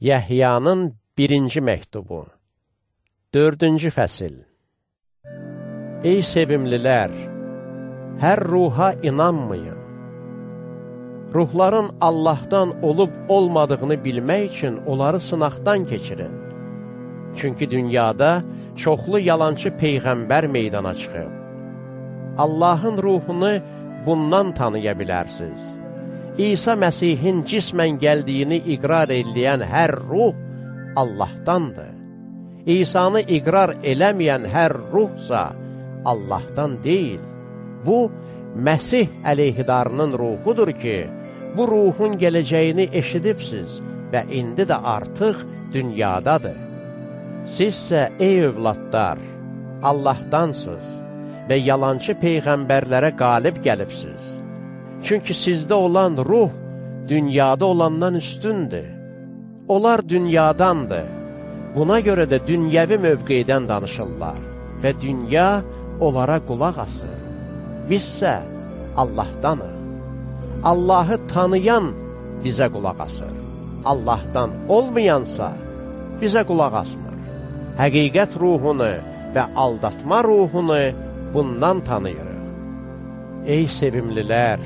Yəhyanın birinci məktubu Dördüncü fəsil Ey sevimlilər, hər ruha inanmayın. Ruhların Allahdan olub-olmadığını bilmək üçün onları sınaqdan keçirin. Çünki dünyada çoxlu yalançı peyğəmbər meydana çıxıb. Allahın ruhunu bundan tanıya bilərsiniz. İsa Məsihin cismən gəldiyini iqrar eləyən hər ruh Allahdandır. İsanı iqrar eləməyən hər ruhsa Allahdan deyil. Bu, Məsih əleyhidarının ruhudur ki, bu ruhun gələcəyini eşidibsiz və indi də artıq dünyadadır. Sizsə, ey övladlar, Allahdansız və yalançı peyğəmbərlərə qalib gəlibsiz. Çünki sizdə olan ruh dünyada olandan üstündür. Onlar dünyadandır. Buna görə də dünyəvi mövqeydən danışırlar və dünya onlara qulaq asır. Bizsə Allahdanıq. Allahı tanıyan bizə qulaq asır. Allahdan olmayansa bizə qulaq asmır. Həqiqət ruhunu və aldatma ruhunu bundan tanıyırıq. Ey sevimlilər!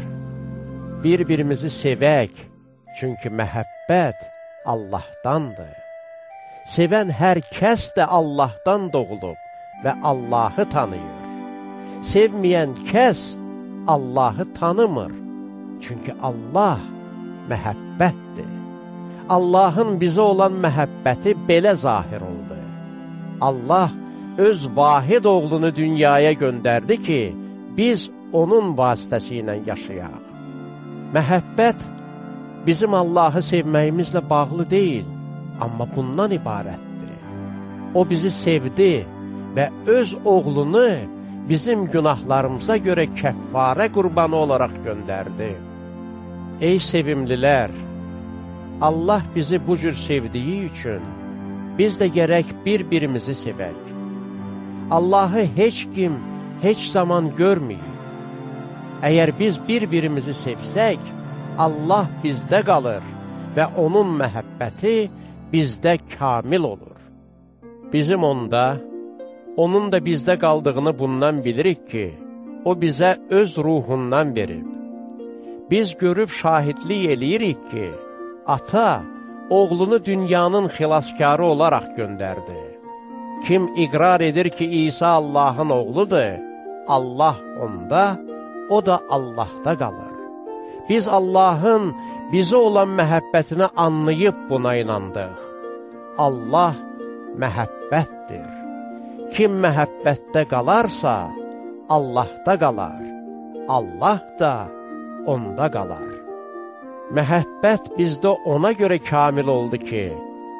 Bir-birimizi sevək, çünki məhəbbət Allahdandır. Sevən hər kəs də Allahdan doğulub və Allahı tanıyır. Sevməyən kəs Allahı tanımır, çünki Allah məhəbbətdir. Allahın bizə olan məhəbbəti belə zahir oldu. Allah öz vahid oğlunu dünyaya göndərdi ki, biz onun vasitəsi ilə yaşayaq. Məhəbbət bizim Allahı sevməyimizlə bağlı deyil, amma bundan ibarətdir. O bizi sevdi və öz oğlunu bizim günahlarımıza görə kəffarə qurbanı olaraq göndərdi. Ey sevimlilər! Allah bizi bu cür sevdiyi üçün biz də gərək bir-birimizi sevək. Allahı heç kim heç zaman görməyib. Əgər biz bir-birimizi sevsək, Allah bizdə qalır və onun məhəbbəti bizdə kamil olur. Bizim onda, onun da bizdə qaldığını bundan bilirik ki, o bizə öz ruhundan verib. Biz görüb şahidlik eləyirik ki, ata oğlunu dünyanın xilaskarı olaraq göndərdi. Kim iqrar edir ki, İsa Allahın oğludur, Allah onda, o da Allahda qalır. Biz Allahın bizə olan məhəbbətini anlayıb buna inandıq. Allah məhəbbətdir. Kim məhəbbətdə qalarsa, Allahda qalar. Allah da onda qalar. Məhəbbət bizdə ona görə kamil oldu ki,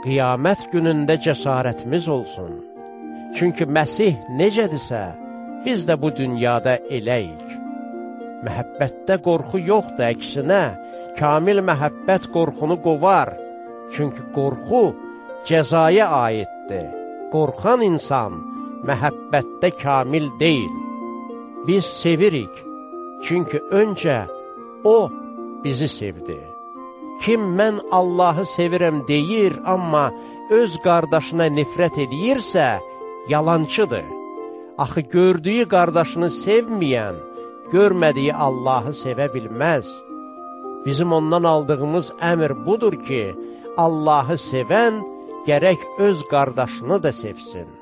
qiyamət günündə cəsarətimiz olsun. Çünki Məsih necədirsə, biz də bu dünyada eləyik. Məhəbbətdə qorxu yoxdur, əksinə, kamil məhəbbət qorxunu qovar. Çünki qorxu cəzaya aiddir. Qorxan insan məhəbbətdə kamil deyil. Biz sevirik, çünki öncə O bizi sevdi. Kim mən Allahı sevirəm deyir, amma öz qardaşına nifrət edirsə, yalançıdır. Axı gördüyü qardaşını sevməyən, görmədiyi Allahı sevə bilməz. Bizim ondan aldığımız əmr budur ki, Allahı sevən gərək öz qardaşını da sevsin.